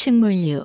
식물유